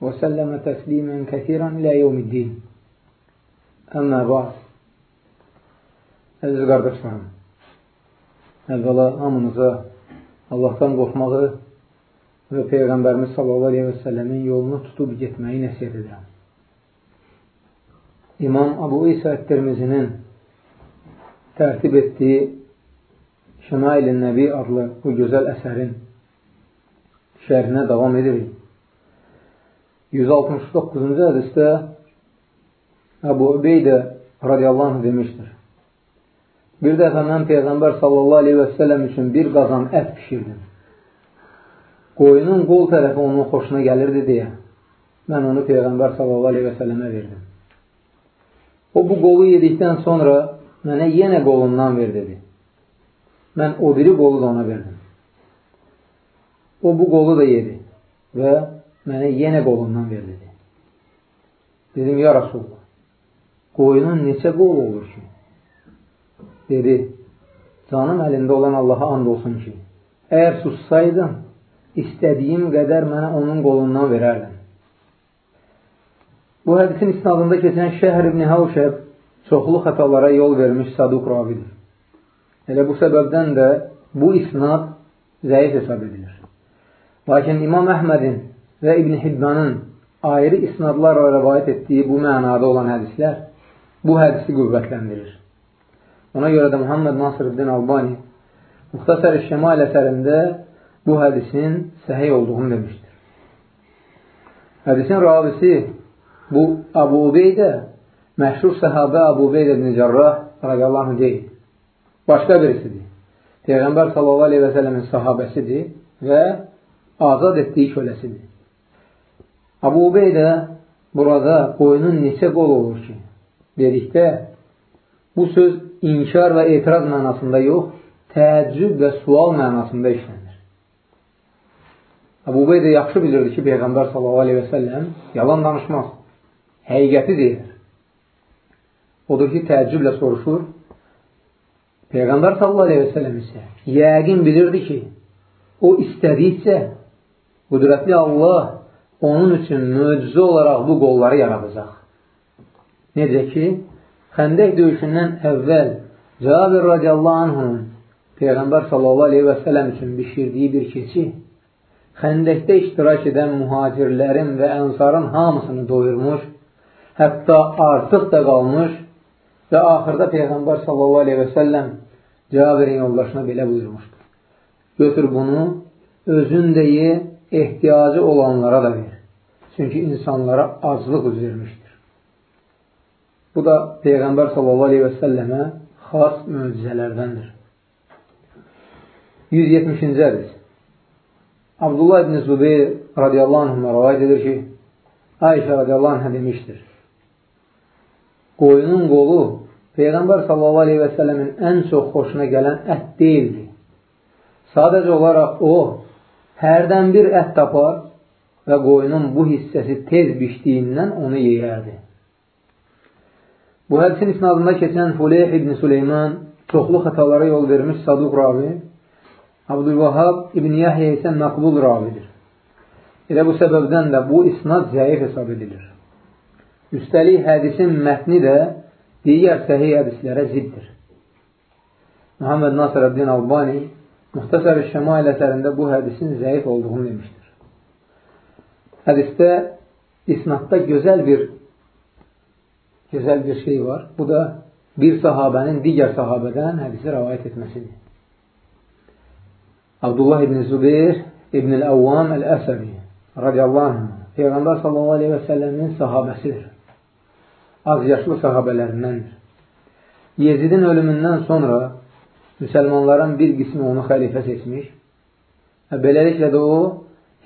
وسلم تسليما كثيرا إلى يوم الدين أما بعد Əziz qardaşlarım, əvvəla hamınıza Allahdan qorxmağı və Peyğəmbərimiz sallallahu aleyhi və səlləmin yolunu tutub getməyi nəsiyyət edirəm. İmam Abu İsa Əttirmizinin tərtib etdiyi Şəmail-i Nəbi adlı bu gözəl əsərin şərhinə davam edirik. 169-cu hədisdə Əbu Ubeydə radiyallahu anh demişdir. Bir dəfə mən Peyğəmbər sallallahu aleyhi və səlləm üçün bir qazan ət pişirdim. Qoyunun qol tərəfi onun xoşuna gəlirdi deyə mən onu Peyğəmbər sallallahu aleyhi və səlləmə verdim. O bu qolu yedikdən sonra mənə yenə qolundan ver dedi. Mən o biri qolu da ona verdim. O bu qolu da yedi və mənə yenə qolundan ver dedi. Dedim, ya Rasulullah, qoyunun neçə qol olur ki? Dedi, canım əlində olan Allaha and olsun ki, əgər sussaydın, istədiyim qədər mənə onun qolundan verərdin. Bu hədisin isnadında keçən Şəhr ibn Havşəb çoxlu xətalara yol vermiş Saduq ravidir. Elə bu səbəbdən də bu isnad zəif hesab edilir. Lakin İmam Əhmədin və İbn Hibbanın ayrı isnadlarla rəvayət etdiyi bu mənada olan hədislər bu hədisi qüvvətləndirir. Ona görə də Muhammed Nasırıddin Albani Muxtasar-ı Şəmal əsərində bu hədisin səhiy olduğunu demişdir. Hədisin ravisi bu Abu Ubeydə məşhur səhabə Abu Ubeydə ibn Cərrah radiyallahu deyil. Başqa birisidir. Peyğəmbər sallallahu aleyhi və sələmin sahabəsidir və azad etdiyi köləsidir. Abu Ubeydə burada qoyunun neçə qol olur ki, dedikdə bu söz inkar və etiraz mənasında yox, təəccüb və sual mənasında işlənir. Abu Ubeydə yaxşı bilirdi ki, Peyğəmbər səlləm yalan danışmaz, həqiqəti deyir. Odur ki, təəccüblə soruşur. Peyğəmbər səlləm isə yəqin bilirdi ki, o istədikcə qüdrətli Allah onun üçün möcüzə olaraq bu qolları yaradacaq. Necə ki, xəndək döyüşündən əvvəl Cabir radiyallahu anhunun Peyğəmbər sallallahu aleyhi və sələm üçün bişirdiyi bir keçi xəndəkdə iştirak edən mühacirlərin və ənsarın hamısını doyurmuş, hətta artıq da qalmış və axırda Peyğəmbər sallallahu aleyhi və səlləm Cabirin yoldaşına belə buyurmuşdur. Götür bunu, özün də ye, ehtiyacı olanlara da ver. Çünki insanlara aclıq üz vermişdir. Bu da Peyğəmbər sallallahu aleyhi və səlləmə xas möcüzələrdəndir. 170-ci hədis Abdullah ibn Zubeyr radiyallahu anhına rəvayət edir ki, Ayşə radiyallahu anhə demişdir. Qoyunun qolu Peyğəmbər səlləmin ən çox xoşuna gələn ət deyildi. Sadəcə olaraq o, hərdən bir ət tapar və qoyunun bu hissəsi tez bişdiyindən onu yeyərdi. Bu hədisin isnadında keçən Fuleyh ibn Süleyman çoxlu xətalara yol vermiş Saduq ravi, Abdülvahab ibn Yahya isə məqbul ravidir. Elə bu səbəbdən də bu isnad zəif hesab edilir. Üstəlik hədisin mətni də digər səhih hədislərə ziddir. Muhammed Nasir Əbdin Albani Muxtasar-ı Şəmail əsərində bu hədisin zəif olduğunu demişdir. Hədisdə isnadda gözəl bir gözəl bir şey var. Bu da bir sahabənin digər sahabədən hədisi rəvayət etməsidir. Abdullah ibn Zubeyr ibn el-Əvvam el-Əsəbi radiyallahu anh Peyğəmbər sallallahu aleyhi və səlləmin sahabəsidir. Az yaşlı sahabələrindəndir. Yezidin ölümündən sonra müsəlmanların bir qismi onu xəlifə seçmiş və beləliklə də o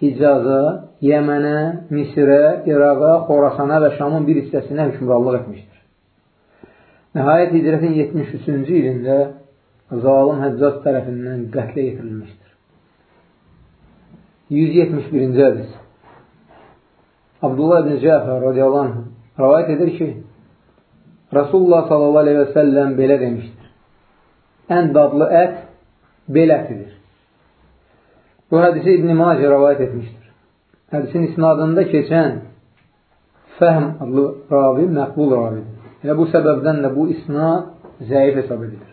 Hicaza, Yəmənə, Misirə, İraqa, Xorasana və Şamın bir hissəsinə hükümrallıq etmişdir. Nəhayət hicrətin 73-cü ilində zalim Həccac tərəfindən qətlə yetirilmişdir. 171-ci hədis Abdullah ibn Cəfər radiyallahu anh rəvayət edir ki, Rasulullah sallallahu aleyhi və səlləm belə demişdir. Ən dadlı ət belətidir. Bu hədisi İbn-i Macə rəvayət etmişdir. Hədisin isnadında keçən Fəhm adlı ravi məqbul ravidir. Elə bu səbəbdən də bu isnad zəif hesab edilir.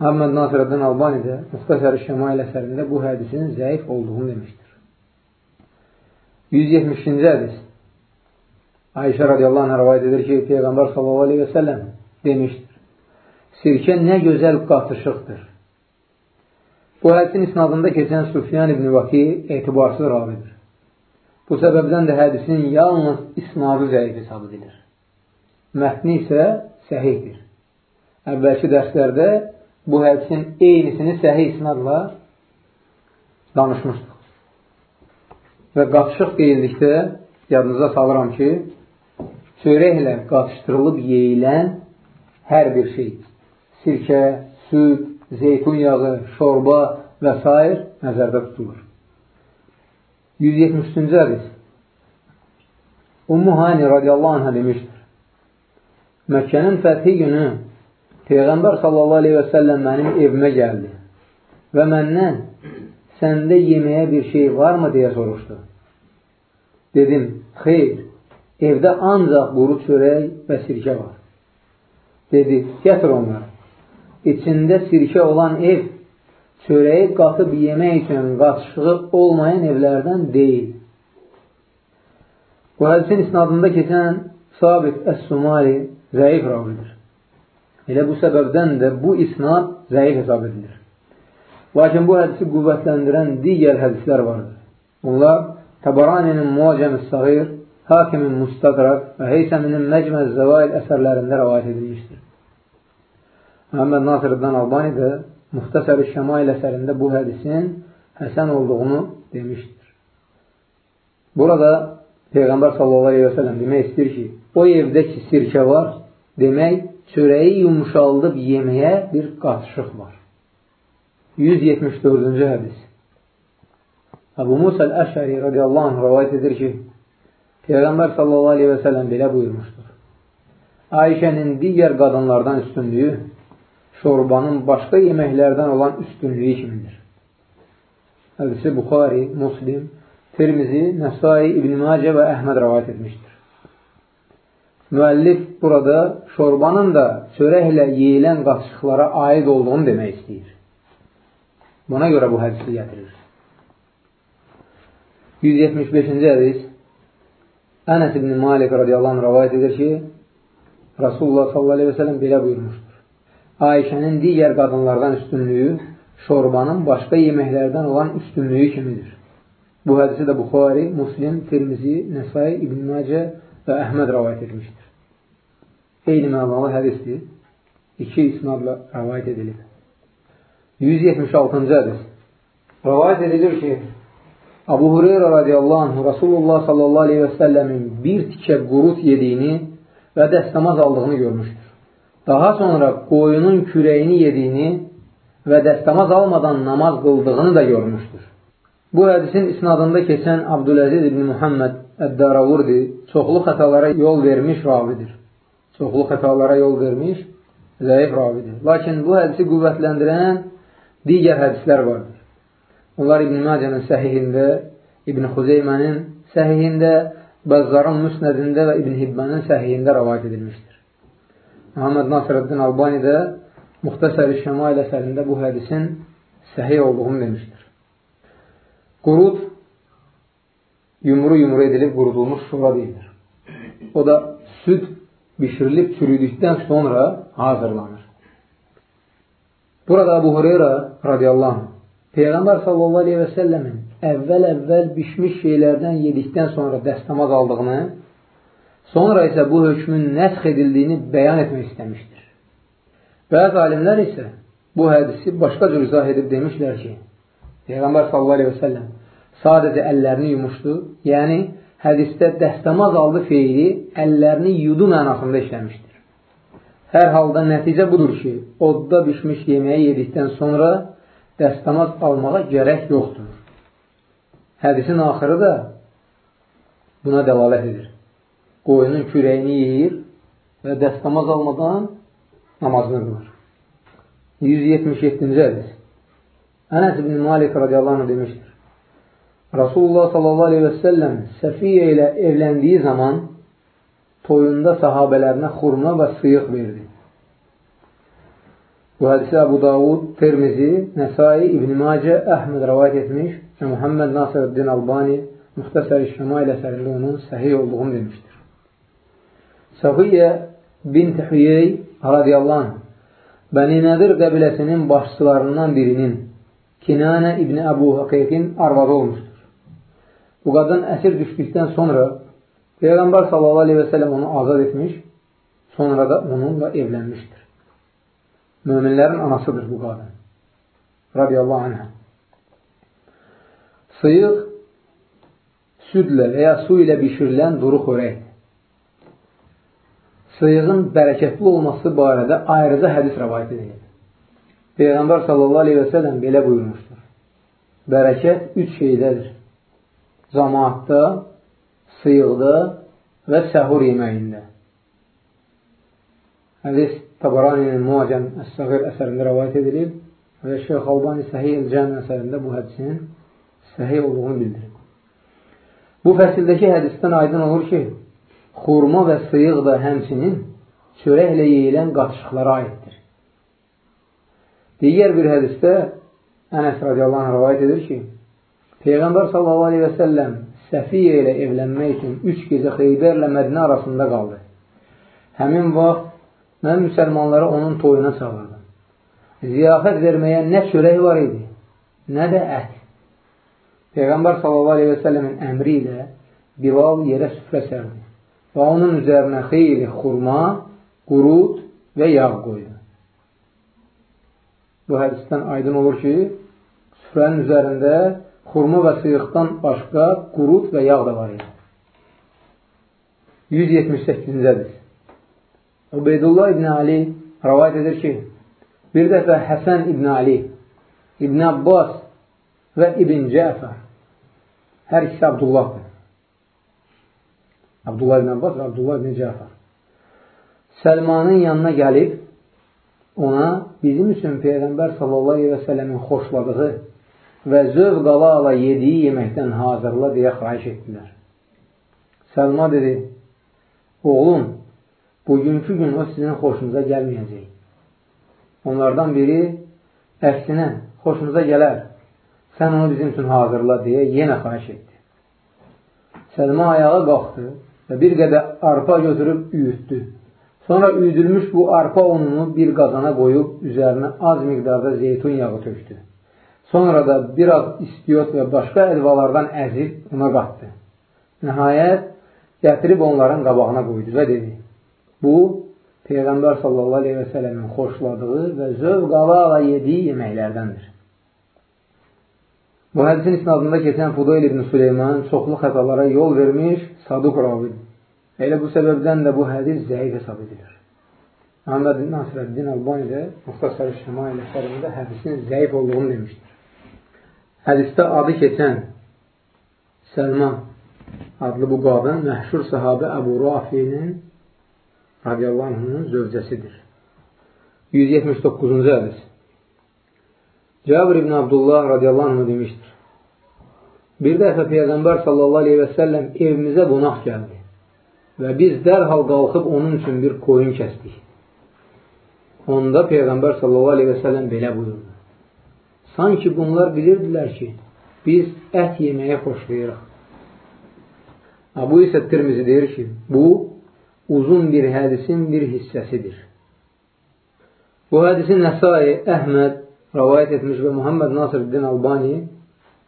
Muhammed Nasirəddin Albani də Muxtasər-i Şəmail əsərində bu hədisin zəif olduğunu demişdir. 170-ci hədis Ayşə radiyallahu anh rəvayət edir ki, Peyğəmbər sallallahu aleyhi və səlləm demişdir. Sirkə nə gözəl qatışıqdır. Bu hədisin isnadında keçən Sufyan ibn Vaki etibarsız ravidir. Bu səbəbdən də hədisin yalnız isnadı zəif hesab edilir. Mətni isə səhihdir. Əvvəlki dərslərdə bu hədisin eynisini səhih isnadla danışmışdır. Və qatışıq deyildikdə yadınıza salıram ki, çörəklə qatışdırılıb yeyilən hər bir şey, sirkə, süd, zeytun yağı, şorba və s. nəzərdə tutulur. 173-cü hədis Ummu Hani radiyallahu anhə demişdir. Məkkənin fəthi günü Peyğəmbər sallallahu aleyhi və səlləm mənim evimə gəldi və məndən səndə yeməyə bir şey varmı deyə soruşdu. Dedim, xeyr, evdə ancaq quru çörək və sirkə var. Dedi, gətir onları. İçində sirkə olan ev, çörəyi qatıb yemək üçün qatışığı olmayan evlərdən deyil. Bu hədisin isnadında keçən Sabit Əs-Sumari zəif ravidir. Elə bu səbəbdən də bu isnad zəif hesab edilir. Lakin bu hədisi qüvvətləndirən digər hədislər vardır. Bunlar Təbaraninin Muacəmi Sağir, Hakimin Mustadrak və Heysəminin Məcməz Zəvail əsərlərində rəvayət edilmişdir. Məhəmməd Nasirədən Albani də Muxtasər-i Şəmail əsərində bu hədisin həsən olduğunu demişdir. Burada Peyğəmbər sələm demək istəyir ki, o evdə ki, sirkə var, demək, çörəyi yumuşaldıb yeməyə bir qatışıq var. 174-cü hədis Əbu Musa Əl-Əşəri radiyallahu anh rəvayət edir ki, Peyğəmbər sələm belə buyurmuşdur. Ayşənin digər qadınlardan üstünlüyü şorbanın başqa yeməklərdən olan üstünlüyü kimidir. Hədisi Buxari, Muslim, Tirmizi, Nəsai, İbn-i Macə və Əhməd rəvayət etmişdir. Müəllif burada şorbanın da çörəklə yeyilən qaçışıqlara aid olduğunu demək istəyir. Buna görə bu hədisi gətirir. 175-ci hədis Ənəs ibn Malik radiyallahu anh rəvayət edir ki, Rasulullah sallallahu aleyhi və sələm belə buyurmuşdur. Ayşənin digər qadınlardan üstünlüyü şorbanın başqa yeməklərdən olan üstünlüyü kimidir. Bu hədisi də Buxari, Muslim, Tirmizi, Nəsai, İbn Macə və Əhməd rəvayət etmişdir. Eyni mənalı hədisdir. İki isnadla rəvayət edilib. 176-cı hədis. Rəvayət edilir ki, Abu Hureyra radiyallahu anh Rasulullah sallallahu aleyhi və səlləmin bir tikə qurut yediyini və dəstəmaz aldığını görmüşdür. Daha sonra qoyunun kürəyini yediyini və dəstəmaz almadan namaz qıldığını da görmüşdür. Bu hədisin isnadında keçən Abdüləziz ibn Muhammed Əd-Daravurdi çoxlu xətalara yol vermiş ravidir. Çoxlu xətalara yol vermiş zəif ravidir. Lakin bu hədisi qüvvətləndirən digər hədislər vardır. Onlar İbn Macənin səhihində, İbn Xuzeymənin səhihində, Bəzzarın müsnədində və İbn Hibbənin səhihində rəvayət edilmişdir. Muhammed Nasirəddin Albani də Muxtasəri Şəmail əsərində bu hədisin səhih olduğunu demişdir. Qurud yumru-yumru edilib qurudulmuş şura deyilir. O da süd bişirilib çürüdükdən sonra hazırlanır. Burada Abu Hureyra radiyallahu anh Peyğəmbər sallallahu aleyhi və səlləmin əvvəl-əvvəl bişmiş şeylərdən yedikdən sonra dəstəmaz aldığını, sonra isə bu hökmün nəsx edildiyini bəyan etmək istəmişdir. Bəzi alimlər isə bu hədisi başqa cür izah edib demişlər ki, Peyğəmbər sallallahu aleyhi və səlləm sadəcə əllərini yumuşdu. Yəni, hədisdə dəstəmaz aldı feili əllərini yudu mənasında işləmişdir. Hər halda nəticə budur ki, odda bişmiş yeməyi yedikdən sonra dəstəmaz almağa gərək yoxdur. Hədisin axırı da buna dəlalət edir. Qoyunun kürəyini yeyir və dəstəmaz almadan namazını qılır. 177-ci hədis. Ənəs ibn Malik radiyallahu anh demişdir. Rasulullah sallallahu aleyhi və səlləm Səfiyyə ilə evləndiyi zaman toyunda sahabələrinə xurma və sıyıq verdi. Bu hədisi Əbu Davud, Termizi, Nəsai, İbn Macə, Əhməd rəvayət etmiş və Muhammed Nasirəddin Albani Muxtəsər-i Şəmail əsərində onun səhih olduğunu demişdir. Səfiyyə bint Hüyey radiyallahu anh Bəni Nədir qəbiləsinin başçılarından birinin Kinanə İbni Əbu Haqiqin arvadı olmuşdur. Bu qadın əsir düşdükdən sonra Peyğəmbər sallallahu aleyhi və sələm onu azad etmiş, sonra da onunla evlənmişdir. Möminlərin anasıdır bu qadın. Radiyallahu anhə. Sıyıq südlə və ya su ilə bişirilən duru xörəkdir. Sıyığın bərəkətli olması barədə ayrıca hədis rəvayət edilir. Peyğəmbər sallallahu aleyhi və sələm belə buyurmuşdur. Bərəkət üç şeydədir cəmaatda, sıyıqda və səhur yeməyində. Hədis Tabaraninin Muacəm Əs-Səğir əsərində rəvayət edilib və Şeyx Albani Səhih El-Cəm əsərində bu hədisin səhih olduğunu bildirir. Bu fəsildəki hədisdən aydın olur ki, xurma və sıyıq da həmçinin çörəklə yeyilən qatışıqlara aiddir. Digər bir hədisdə Ənəs radiyallahu anh rəvayət edir ki, Peyğəmbər sallallahu aleyhi və səlləm Səfiyyə ilə evlənmək üçün üç gecə Xeybərlə Mədinə arasında qaldı. Həmin vaxt mən müsəlmanları onun toyuna çağırdım. Ziyafət verməyə nə çörək var idi, nə də ət. Peyğəmbər sallallahu aleyhi və səlləmin əmri ilə Bilal yerə süfrə sərdi və onun üzərinə xeyli xurma, qurut və yağ qoydu. Bu hədisdən aydın olur ki, süfrənin üzərində xurma və sıyıqdan başqa qurut və yağ da var idi. 178-ci hədis. Ubeydullah ibn Ali rəvayət edir ki, bir dəfə Həsən ibn Ali, İbn Abbas və İbn Cəfər hər ikisi Abdullahdır. Abdullah ibn Abbas və Abdullah ibn Cəfər. Səlmanın yanına gəlib ona bizim üçün Peyğəmbər sələmin xoşladığı və zövq ala-ala yediyi yeməkdən hazırla deyə xahiş etdilər. Səlma dedi, oğlum, bugünkü gün o sizin xoşunuza gəlməyəcək. Onlardan biri, əksinə, xoşunuza gələr, sən onu bizim üçün hazırla deyə yenə xahiş etdi. Səlma ayağa qalxdı və bir qədər arpa götürüb üyütdü. Sonra üyüdülmüş bu arpa ununu bir qazana qoyub üzərinə az miqdarda zeytun yağı tökdü. Sonra da biraz istiyot və başqa əlvalardan əzib ona qatdı. Nəhayət, gətirib onların qabağına qoydu və dedi, bu, Peyğəmbər sallallahu aleyhi və sələmin xoşladığı və zövq ala-ala yediyi yeməklərdəndir. Bu hədisin isnadında keçən Fudayl ibn Süleyman çoxlu xətalara yol vermiş saduq ravidir. Elə bu səbəbdən də bu hədis zəif hesab edilir. Muhammed Nasirəddin Albani də Muxtasar Şəmail əsərində hədisin zəif olduğunu demişdir. Hədisdə adı keçən Səlman adlı bu qadın məhşur sahabə Əbu Rafinin radiyallahu anhının zövcəsidir. 179-cu hədis Cabir ibn Abdullah radiyallahu anh demişdir. Bir dəfə Peyğəmbər sallallahu aleyhi və səlləm evimizə qonaq gəldi və biz dərhal qalxıb onun üçün bir koyun kəsdik. Onda Peyğəmbər sallallahu aleyhi və səlləm belə buyurdu. Sanki bunlar bilirdilər ki, biz ət yeməyə xoşlayırıq. Bu isə Tirmizi deyir ki, bu uzun bir hədisin bir hissəsidir. Bu hədisi Nəsai, Əhməd rəvayət etmiş və Muhammed Nasirəddin Albani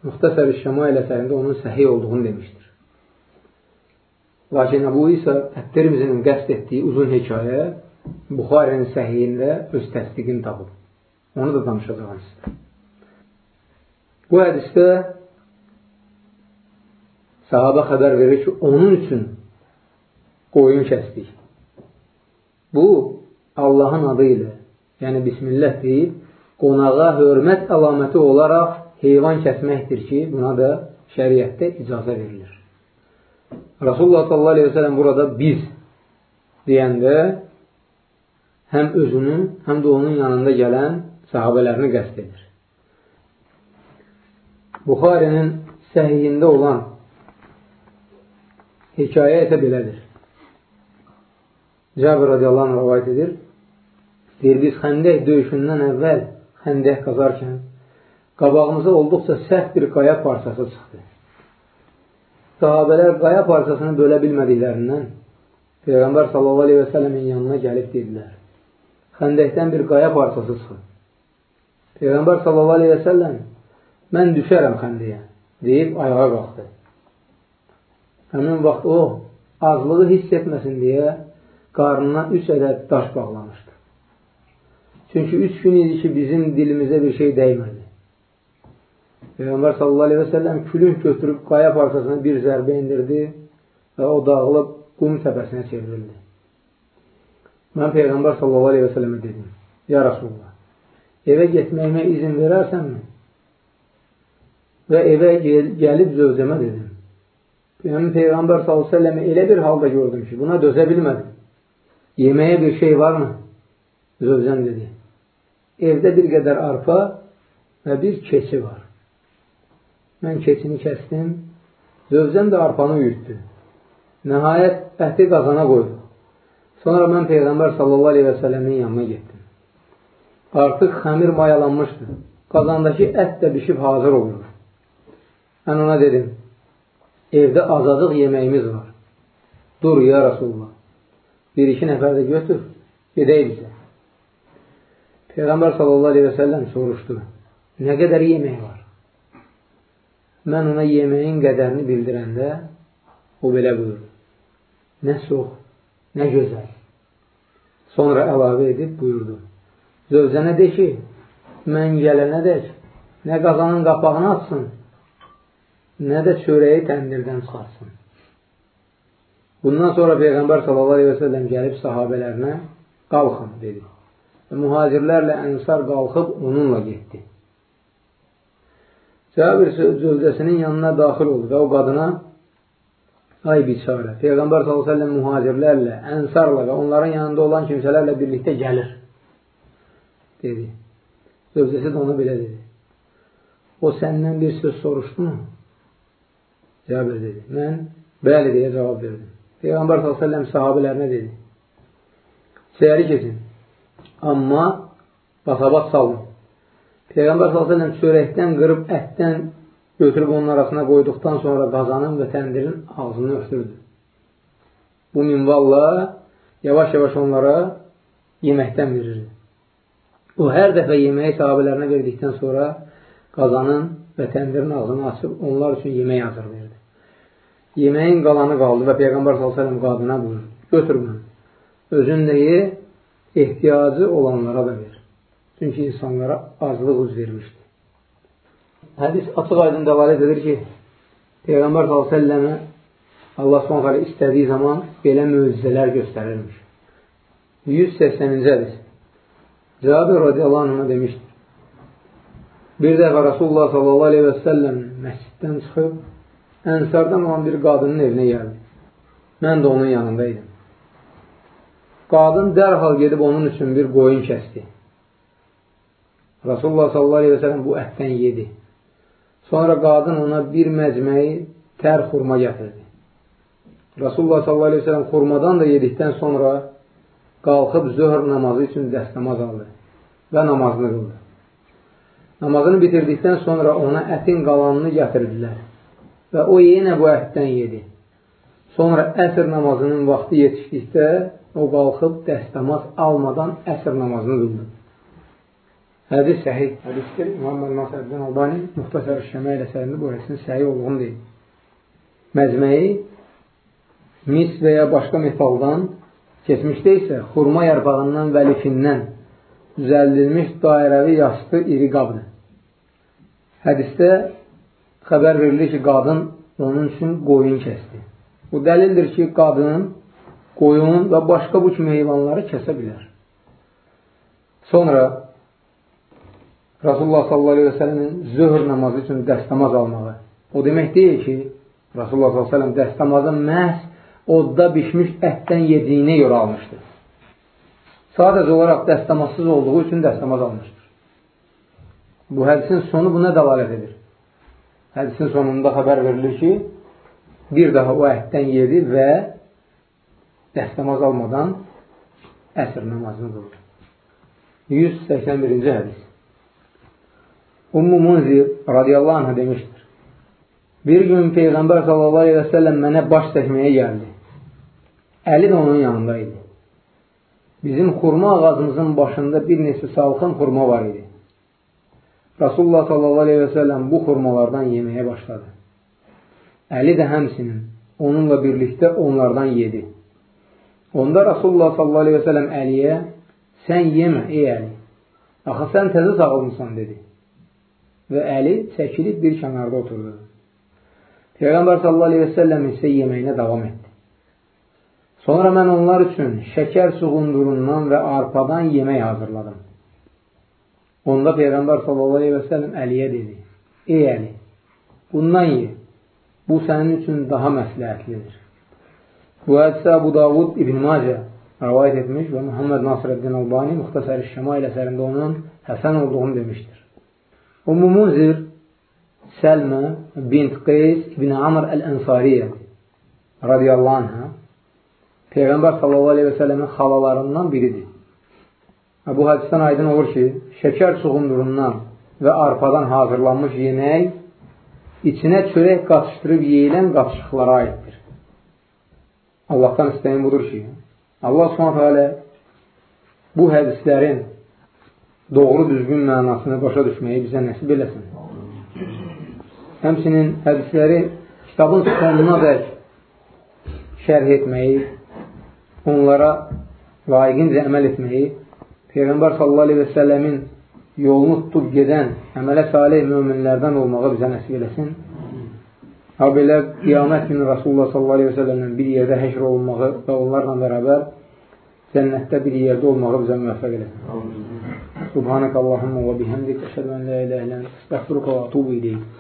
Muxtasər-i Şəmail əsərində onun səhiy olduğunu demişdir. Lakin bu isə Ət-Tirmizinin qəst etdiyi uzun hekayə Buxarənin səhiyində öz təsdiqini tapıb. Onu da danışacağım sizə. Bu hədisdə Sahabə xəbər verir ki, onun üçün qoyun kəsdik. Bu, Allahın adı ilə, yəni Bismillah deyib, qonağa hörmət əlaməti olaraq heyvan kəsməkdir ki, buna da şəriətdə icazə verilir. Rasulullah sallallahu aleyhi ve sellem burada biz deyəndə həm özünün, həm də onun yanında gələn sahabələrini qəst edir. Buxarinin səhiyində olan hekayə isə belədir. Cabir radiyallahu anh rəvayət edir. Deyir, biz xəndək döyüşündən əvvəl xəndək qazarkən qabağımıza olduqca sərt bir qaya parçası çıxdı. Sahabələr qaya parçasını bölə bilmədiklərindən Peyğəmbər sallallahu aleyhi və sələmin yanına gəlib dedilər. Xəndəkdən bir qaya parçası çıxır. Peyğəmbər sallallahu aleyhi və səlləm mən düşərəm xəndəyə deyib ayağa qalxdı. Həmin vaxt o azlığı hiss etməsin deyə qarnına üç ədəd daş bağlamışdı. Çünki üç gün idi bizim dilimizə bir şey dəymədi. Peyğəmbər sallallahu aleyhi və səlləm külünk götürüb qaya parçasına bir zərbə indirdi və o dağılıb qum təpəsinə çevrildi. Mən Peyğəmbər sallallahu aleyhi və səlləmə dedim, Ya Rasulullah, evə getməyimə izin verərsənmi? Və evə gel gəlib zövcəmə dedim. Mən Peyğəmbər s.ə.v elə bir halda gördüm ki, buna dözə bilmədim. Yeməyə bir şey varmı? Zövcəm dedi. Evdə bir qədər arpa və bir keçi var. Mən keçini kəstim, zövcəm də arpanı uyutdu. Nəhayət əhdi qazana qoydu. Sonra mən Peyğəmbər sallallahu aleyhi və sələmin yanına getdim. Artıq xəmir mayalanmışdı. Qazandakı ət də bişib hazır olurdu. Mən ona dedim, evdə azadıq yeməyimiz var. Dur, ya Rasulullah. Bir-iki nəfər də götür, gedək bizə. Peyğəmbər sallallahu aleyhi və səlləm soruşdu, nə qədər yemək var? Mən ona yeməyin qədərini bildirəndə, o belə buyurdu. Nə sox, nə gözəl. Sonra əlavə edib buyurdu. Zövcənə de ki, mən gələnə dək, nə qazanın qapağını açsın, nə də çörəyi təndirdən çıxarsın. Bundan sonra Peyğəmbər s.a.v. gəlib sahabələrinə qalxın, dedi. Mühacirlərlə ənsar qalxıb onunla getdi. Cəbir zövcəsinin yanına daxil oldu və o qadına ay biçarə, Peyğəmbər s.a.v. mühacirlərlə, ənsarla və onların yanında olan kimsələrlə birlikdə gəlir, dedi. Zövcəsi də ona belə dedi. O səndən bir söz soruşdu mu? Cəbir dedi. Mən bəli deyə cavab verdim. Peyğəmbər s.ə.v sahabələrinə dedi. Səyəri keçin. Amma basabat salın. Peyğəmbər s.ə.v çörəkdən qırıb ətdən götürüb onun arasına qoyduqdan sonra qazanın və təndirin ağzını örtürdü. Bu minvalla yavaş-yavaş onlara yeməkdən verirdi. O hər dəfə yeməyi sahabələrinə verdikdən sonra qazanın və təndirin ağzını açıb onlar üçün yemək hazır verdi. Yeməyin qalanı qaldı və Peyğəmbər s.ə.v qadına buyur, götür bunu. Özün də ye, ehtiyacı olanlara da ver. Çünki insanlara azlıq üz vermişdi. Hədis açıq aydın dəlalət edir ki, Peyğəmbər s.ə.və Allah s.ə.v istədiyi zaman belə möcüzələr göstərirmiş. 180-ci hədis. Cabir radiyallahu anhına demişdir. Bir dəfə Rasulullah səlləm məsciddən çıxıb ənsardan olan bir qadının evinə gəldi. Mən də onun yanındaydım. Qadın dərhal gedib onun üçün bir qoyun kəsdi. Rasulullah sallallahu aleyhi və sələm bu ətdən yedi. Sonra qadın ona bir məcməyi tər xurma gətirdi. Rasulullah sallallahu aleyhi və sələm xurmadan da yedikdən sonra qalxıb zöhr namazı üçün dəstəmaz aldı və namazını qıldı. Namazını bitirdikdən sonra ona ətin qalanını gətirdilər və o yenə bu ətdən yedi. Sonra əsr namazının vaxtı yetişdikdə o qalxıb dəstəmaz almadan əsr namazını qıldı. Hədis səhih hədisdir. İmam Nasəddin Albani Muxtasar Şəməl əsərində bu hədisin səhih olduğunu deyir. Məzməyi mis və ya başqa metaldan, keçmişdə isə xurma yarpağından və lifindən düzəldilmiş dairəvi yastı iri qabdır. Hədisdə xəbər verilir ki, qadın onun üçün qoyun kəsdi. Bu dəlildir ki, qadın qoyun və başqa bu kimi heyvanları kəsə bilər. Sonra Rasulullah sələmin zöhr namazı üçün dəstəmaz almağı. O demək deyil ki, Rasulullah sələm dəstəmazı məhz odda bişmiş ətdən yediyinə görə almışdır. Sadəcə olaraq dəstəmazsız olduğu üçün dəstəmaz almışdır. Bu hədisin sonu buna dəlalət edir. Hədisin sonunda xəbər verilir ki, bir daha o ətdən yedi və dəstəmaz almadan əsr namazını qıldı. 181-ci hədis Ummu Munzir radiyallahu anh demişdir. Bir gün Peyğəmbər sallallahu aleyhi və səlləm mənə baş çəkməyə gəldi. Əli də onun yanında idi. Bizim xurma ağacımızın başında bir neçə salxın xurma var idi. Rasulullah sallallahu aleyhi və səlləm bu xurmalardan yeməyə başladı. Əli də həmsinin onunla birlikdə onlardan yedi. Onda Rasulullah sallallahu aleyhi və səlləm Əliyə sən yemə ey Əli. Axı sən təzə sağılmısan dedi. Və Əli çəkilib bir kənarda oturdu. Peyğəmbər sallallahu aleyhi və səlləm isə yeməyinə davam etdi. Sonra mən onlar üçün şəkər suğundurundan və arpadan yemək hazırladım. Onda Peyğəmbər sallallahu aleyhi və səlləm Əliyə dedi, Ey Əli, bundan ye, bu sənin üçün daha məsləhətlidir. Bu hədisə Abu Davud İbn Macə rəvayət etmiş və Muhammed Nasirəddin Albani Muxtasər-i Şəmail əsərində onun həsən olduğunu demişdir. Ummu Munzir Səlmə bint Qeys İbn Amr Əl-Ənsariyyə radiyallahu anhə Peyğəmbər sallallahu aleyhi və sələmin xalalarından biridir. Və bu hədisdən aydın olur ki, şəkər suğundurundan və arpadan hazırlanmış yemək içinə çörək qatışdırıb yeyilən qatışıqlara aiddir. Allahdan istəyim budur ki, Allah alə bu hədislərin doğru düzgün mənasını başa düşməyi bizə nəsib eləsin. Həmsinin hədisləri kitabın sonuna dək şərh etməyi, onlara layiqincə əməl etməyi, Peyğəmbər səlləmin yolunu tutub gedən əmələ salih möminlərdən olmağı bizə nəsib eləsin. Ha belə qiyamət günü Rasulullah və səlləmlə bir yerdə həşr olunmağı və onlarla bərabər cənnətdə bir yerdə olmağı bizə müvəffəq eləsin. Subhanək Allahümə və bihəmdik əşədə ən la ilə ilə əstəxfiruka və atubu iləyik.